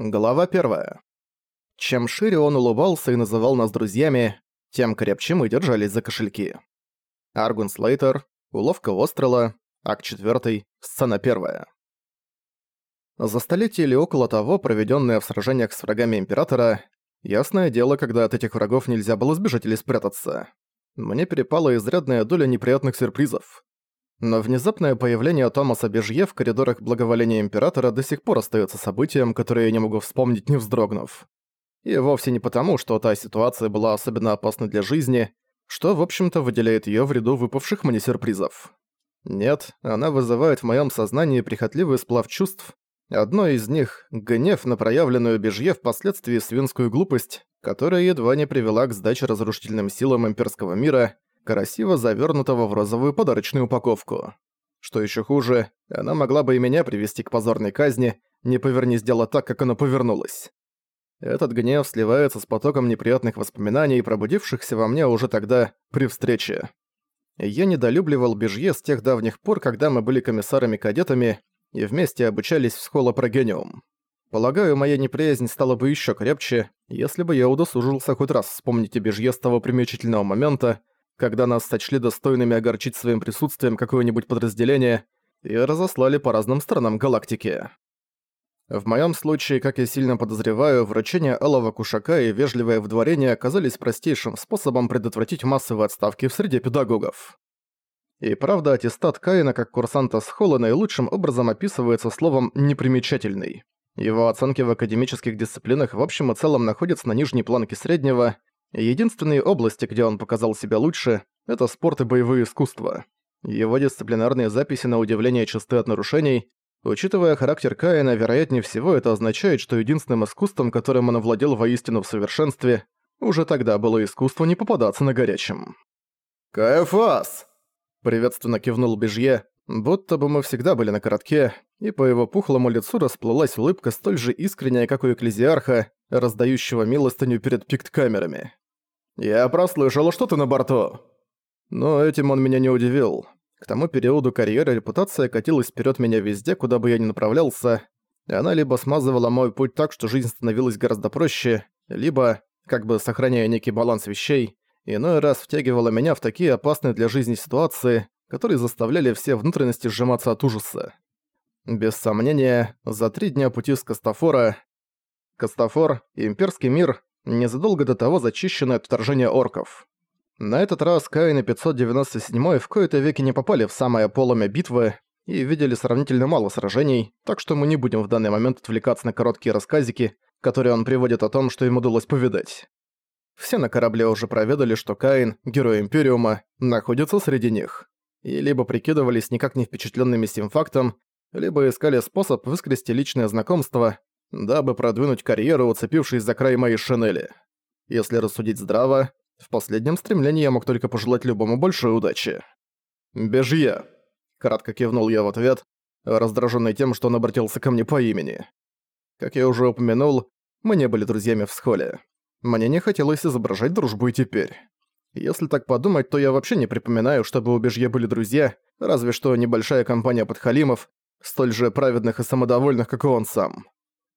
Глава 1. Чем шире он улыбался и называл нас друзьями, тем крепче мы держались за кошельки. Аргун Слейтер, уловка Острела, акт 4, сцена 1. За столетие или около того, проведенное в сражениях с врагами Императора, ясное дело, когда от этих врагов нельзя было сбежать или спрятаться. Мне перепала изрядная доля неприятных сюрпризов. Но внезапное появление Томаса Бежье в коридорах благоволения Императора до сих пор остается событием, которое я не могу вспомнить, не вздрогнув. И вовсе не потому, что та ситуация была особенно опасна для жизни, что, в общем-то, выделяет ее в ряду выпавших мне сюрпризов. Нет, она вызывает в моем сознании прихотливый сплав чувств. Одно из них — гнев на проявленную Бежье впоследствии свинскую глупость, которая едва не привела к сдаче разрушительным силам имперского мира — красиво завернутого в розовую подарочную упаковку. Что еще хуже, она могла бы и меня привести к позорной казни, не повернись дело так, как оно повернулось. Этот гнев сливается с потоком неприятных воспоминаний, пробудившихся во мне уже тогда, при встрече. Я недолюбливал Бежье с тех давних пор, когда мы были комиссарами-кадетами и вместе обучались в Схола Прогениум. Полагаю, моя неприязнь стала бы еще крепче, если бы я удосужился хоть раз вспомнить о Бежье с того примечательного момента, когда нас сочли достойными огорчить своим присутствием какое-нибудь подразделение и разослали по разным сторонам галактики. В моем случае, как я сильно подозреваю, вручение алого кушака и вежливое вдворение оказались простейшим способом предотвратить массовые отставки в среде педагогов. И правда, аттестат Каина как курсанта Схола наилучшим образом описывается словом «непримечательный». Его оценки в академических дисциплинах в общем и целом находятся на нижней планке среднего, Единственные области, где он показал себя лучше, это спорт и боевые искусства. Его дисциплинарные записи на удивление чисты от нарушений. Учитывая характер Каина, вероятнее всего это означает, что единственным искусством, которым он овладел воистину в совершенстве, уже тогда было искусство не попадаться на горячем. «Каэфас!» — приветственно кивнул Бежье, будто бы мы всегда были на коротке, и по его пухлому лицу расплылась улыбка столь же искренняя, как у экклезиарха, раздающего милостыню перед пикт-камерами. «Я прослышал, что ты на борту!» Но этим он меня не удивил. К тому периоду карьеры репутация катилась вперед меня везде, куда бы я ни направлялся. Она либо смазывала мой путь так, что жизнь становилась гораздо проще, либо, как бы сохраняя некий баланс вещей, иной раз втягивала меня в такие опасные для жизни ситуации, которые заставляли все внутренности сжиматься от ужаса. Без сомнения, за три дня пути с Кастафора... Кастафор Имперский мир незадолго до того зачищены от вторжения орков. На этот раз Каин и 597 в кои-то веки не попали в самое полымя битвы и видели сравнительно мало сражений, так что мы не будем в данный момент отвлекаться на короткие рассказики, которые он приводит о том, что ему удалось повидать. Все на корабле уже проведали, что Каин, герой Империума, находится среди них. И либо прикидывались никак не впечатленными сим фактом, либо искали способ выскрести личное знакомство, дабы продвинуть карьеру, уцепившись за край моей шинели. Если рассудить здраво, в последнем стремлении я мог только пожелать любому большой удачи. «Бежье!» – кратко кивнул я в ответ, раздраженный тем, что он обратился ко мне по имени. Как я уже упомянул, мы не были друзьями в схоле. Мне не хотелось изображать дружбу и теперь. Если так подумать, то я вообще не припоминаю, чтобы у Бежье были друзья, разве что небольшая компания подхалимов, столь же праведных и самодовольных, как и он сам.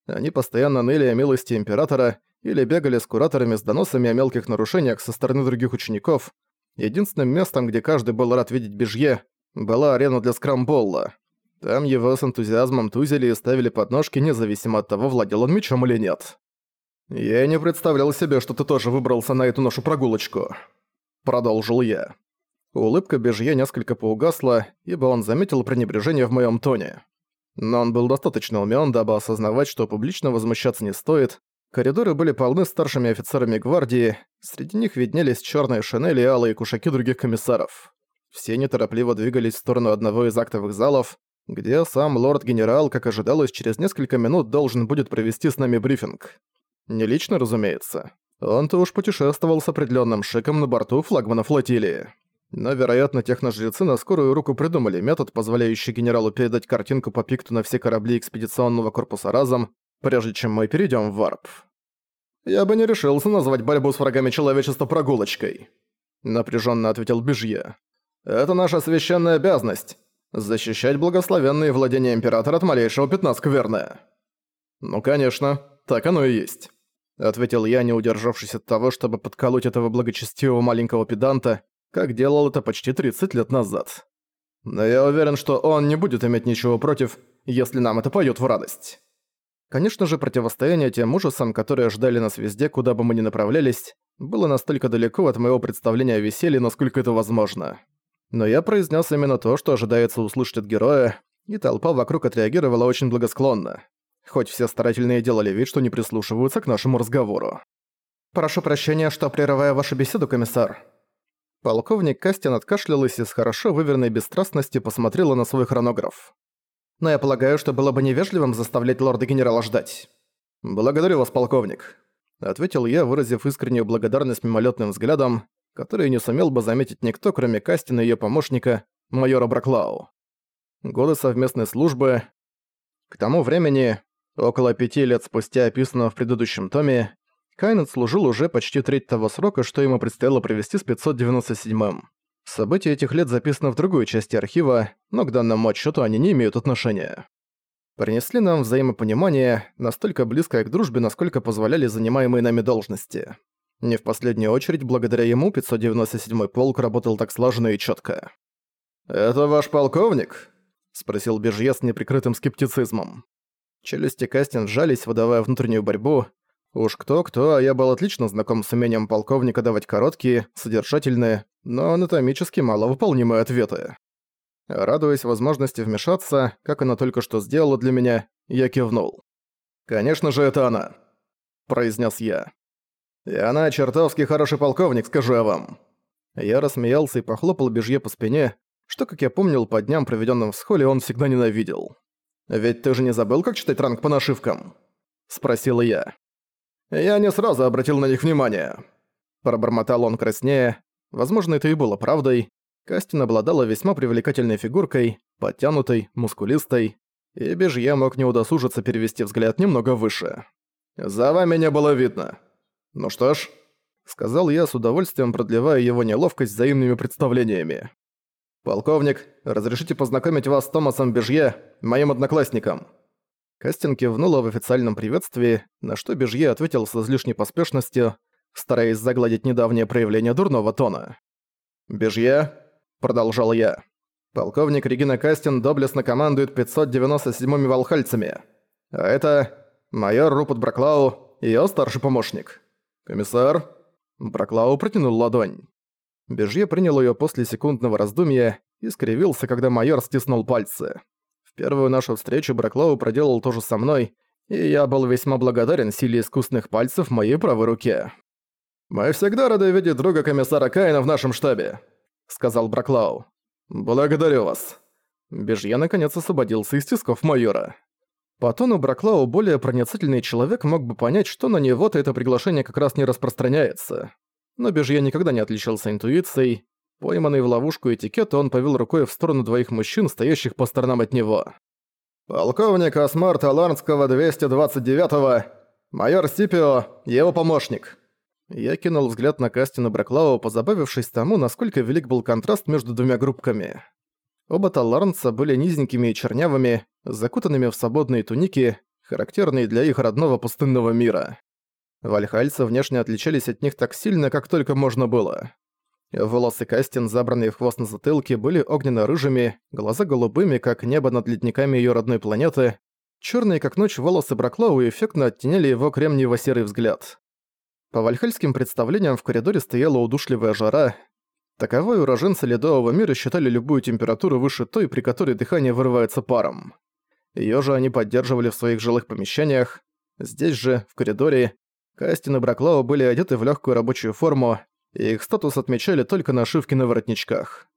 Они постоянно ныли о милости Императора или бегали с кураторами с доносами о мелких нарушениях со стороны других учеников. Единственным местом, где каждый был рад видеть Бежье, была арена для скрамболла. Там его с энтузиазмом тузили и ставили подножки, независимо от того, владел он мечом или нет. «Я не представлял себе, что ты тоже выбрался на эту нашу прогулочку», — продолжил я. Улыбка Бежье несколько поугасла, ибо он заметил пренебрежение в моем тоне. Но он был достаточно умён, дабы осознавать, что публично возмущаться не стоит. Коридоры были полны старшими офицерами гвардии, среди них виднелись чёрные шинели и алые кушаки других комиссаров. Все неторопливо двигались в сторону одного из актовых залов, где сам лорд-генерал, как ожидалось, через несколько минут должен будет провести с нами брифинг. Не лично, разумеется. Он-то уж путешествовал с определённым шиком на борту флагмана флотилии. Но, вероятно, техножрецы на скорую руку придумали метод, позволяющий генералу передать картинку по пикту на все корабли экспедиционного корпуса разом, прежде чем мы перейдем в варп. «Я бы не решился назвать борьбу с врагами человечества прогулочкой», — напряженно ответил Бежье. «Это наша священная обязанность — защищать благословенные владения Императора от малейшего пятна скверны». «Ну, конечно», «Так оно и есть», — ответил я, не удержавшись от того, чтобы подколоть этого благочестивого маленького педанта, как делал это почти 30 лет назад. Но я уверен, что он не будет иметь ничего против, если нам это поёт в радость. Конечно же, противостояние тем ужасам, которые ждали нас везде, куда бы мы ни направлялись, было настолько далеко от моего представления о веселье, насколько это возможно. Но я произнес именно то, что ожидается услышать от героя, и толпа вокруг отреагировала очень благосклонно. Хоть все старательные делали вид, что не прислушиваются к нашему разговору. «Прошу прощения, что прерываю вашу беседу, комиссар». Полковник Кастин откашлялась и с хорошо выверенной бесстрастности посмотрела на свой хронограф. «Но я полагаю, что было бы невежливым заставлять лорда-генерала ждать». «Благодарю вас, полковник», — ответил я, выразив искреннюю благодарность мимолетным взглядом, который не сумел бы заметить никто, кроме Кастина и её помощника, майора Браклау. Годы совместной службы. К тому времени, около пяти лет спустя описанного в предыдущем томе, Кайнет служил уже почти треть того срока, что ему предстояло провести с 597-м. События этих лет записаны в другой части архива, но к данному отчету они не имеют отношения. Принесли нам взаимопонимание, настолько близкое к дружбе, насколько позволяли занимаемые нами должности. Не в последнюю очередь, благодаря ему 597-й полк работал так слаженно и четко. «Это ваш полковник?» — спросил Бежье с неприкрытым скептицизмом. Челюсти Кастин сжались, выдавая внутреннюю борьбу. Уж кто-кто, а я был отлично знаком с умением полковника давать короткие, содержательные, но анатомически маловыполнимые ответы. Радуясь возможности вмешаться, как она только что сделала для меня, я кивнул. «Конечно же, это она», — произнес я. «И она чертовски хороший полковник, скажу я вам». Я рассмеялся и похлопал Бежье по спине, что, как я помнил, по дням, проведенным в схоле, он всегда ненавидел. «Ведь ты же не забыл, как читать ранг по нашивкам?» — спросил я. «Я не сразу обратил на них внимание». Пробормотал он краснее. Возможно, это и было правдой. Кастин обладала весьма привлекательной фигуркой, подтянутой, мускулистой, и Бежье мог не удосужиться перевести взгляд немного выше. «За вами не было видно», «Ну что ж», — сказал я с удовольствием, продлевая его неловкость взаимными представлениями. «Полковник, разрешите познакомить вас с Томасом Бежье, моим одноклассником». Кастин кивнула в официальном приветствии, на что Бежье ответил с излишней поспешностью, стараясь загладить недавнее проявление дурного тона. «Бежье», — продолжал я, — «полковник Регина Кастин доблестно командует 597-ми волхальцами, а это майор Рупут Браклау, её старший помощник». «Комиссар?» Браклау протянул ладонь. Бежье принял её после секундного раздумья и скривился, когда майор стиснул пальцы. В первую нашу встречу Браклау проделал то же со мной, и я был весьма благодарен силе искусных пальцев в моей правой руке. «Мы всегда рады видеть друга комиссара Каина в нашем штабе», — сказал Браклау. «Благодарю вас». Бежье наконец освободился из тисков майора. По тону Браклау более проницательный человек мог бы понять, что на него-то это приглашение как раз не распространяется. Но Бежье никогда не отличался интуицией. Пойманный в ловушку этикета, он повел рукой в сторону двоих мужчин, стоящих по сторонам от него. «Полковник Асмарта Ларнского 229-го, майор Сипио, его помощник». Я кинул взгляд на Кастина Браклау, позабавившись тому, насколько велик был контраст между двумя группками. Оба таларнца были низенькими и чернявыми, закутанными в свободные туники, характерные для их родного пустынного мира. Вальхальцы внешне отличались от них так сильно, как только можно было. Волосы Кастин, забранные в хвост на затылке, были огненно-рыжими, глаза голубыми, как небо над ледниками ее родной планеты, черные как ночь волосы Браклау эффектно оттеняли его кремниево-серый взгляд. По вальхальским представлениям в коридоре стояла удушливая жара, Таковой уроженцы ледового мира считали любую температуру выше той, при которой дыхание вырывается паром. Её же они поддерживали в своих жилых помещениях. Здесь же, в коридоре, Кастин и Браклау были одеты в легкую рабочую форму, их статус отмечали только нашивки на воротничках.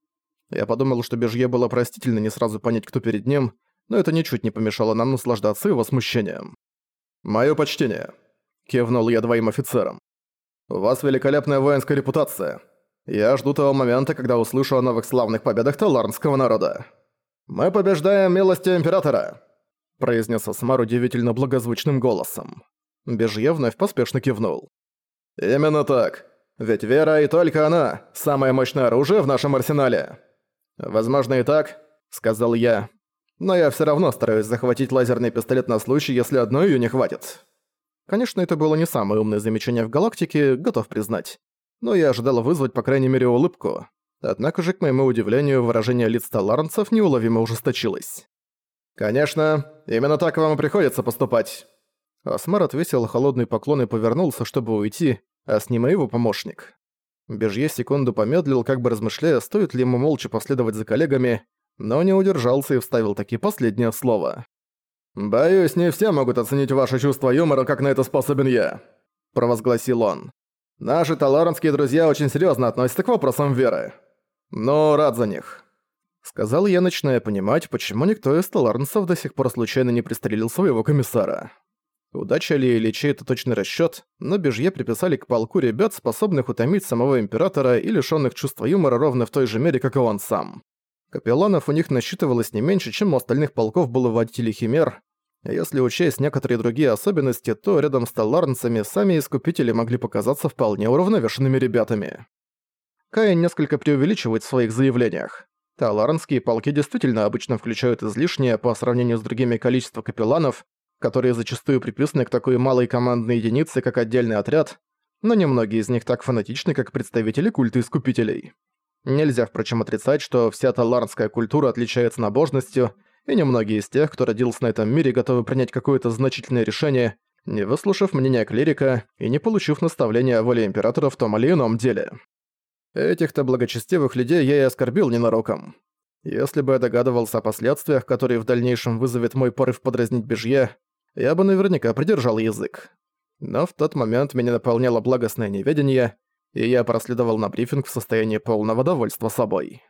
Я подумал, что Бежье было простительно не сразу понять, кто перед ним, но это ничуть не помешало нам наслаждаться его смущением. «Моё почтение», — кивнул я двоим офицерам. «У вас великолепная воинская репутация. Я жду того момента, когда услышу о новых славных победах таларнского народа. «Мы побеждаем милостью Императора!» произнес Асмар удивительно благозвучным голосом. Бежье вновь поспешно кивнул. «Именно так. Ведь вера и только она – самое мощное оружие в нашем арсенале». «Возможно и так», – сказал я. «Но я все равно стараюсь захватить лазерный пистолет на случай, если одной ее не хватит». Конечно, это было не самое умное замечание в галактике, готов признать. Но я ожидал вызвать по крайней мере улыбку. Однако же, к моему удивлению, выражение лиц таларнцев неуловимо ужесточилось. «Конечно, именно так вам и приходится поступать». Осмар отвесил холодный поклон и повернулся, чтобы уйти, а с ним и его помощник. Бежье секунду помедлил, как бы размышляя, стоит ли ему молча последовать за коллегами, но не удержался и вставил таки последнее слово. «Боюсь, не все могут оценить ваше чувство юмора, как на это способен я», – провозгласил он. «Наши таларанские друзья очень серьезно относятся к вопросам веры. Но рад за них». Сказал я, начиная понимать, почему никто из таларнцев до сих пор случайно не пристрелил своего комиссара. Удача ли или чей-то точный расчёт, но Бежье приписали к полку ребят, способных утомить самого Императора и лишённых чувства юмора ровно в той же мере, как и он сам. Капелланов у них насчитывалось не меньше, чем у остальных полков было водителей Химер, а если учесть некоторые другие особенности, то рядом с таларнцами сами Искупители могли показаться вполне уравновешенными ребятами. Кай несколько преувеличивает в своих заявлениях. Таларнские полки действительно обычно включают излишнее по сравнению с другими количество капелланов, которые зачастую приписаны к такой малой командной единице, как отдельный отряд, но немногие из них так фанатичны, как представители культа Искупителей. Нельзя, впрочем, отрицать, что вся таларнская культура отличается набожностью, и немногие из тех, кто родился на этом мире, готовы принять какое-то значительное решение, не выслушав мнения клирика и не получив наставления о воле Императора в том или ином деле. Этих-то благочестивых людей я и оскорбил ненароком. Если бы я догадывался о последствиях, которые в дальнейшем вызовет мой порыв подразнить Бежье, я бы наверняка придержал язык. Но в тот момент меня наполняло благостное неведение, и я проследовал на брифинг в состоянии полного довольства собой.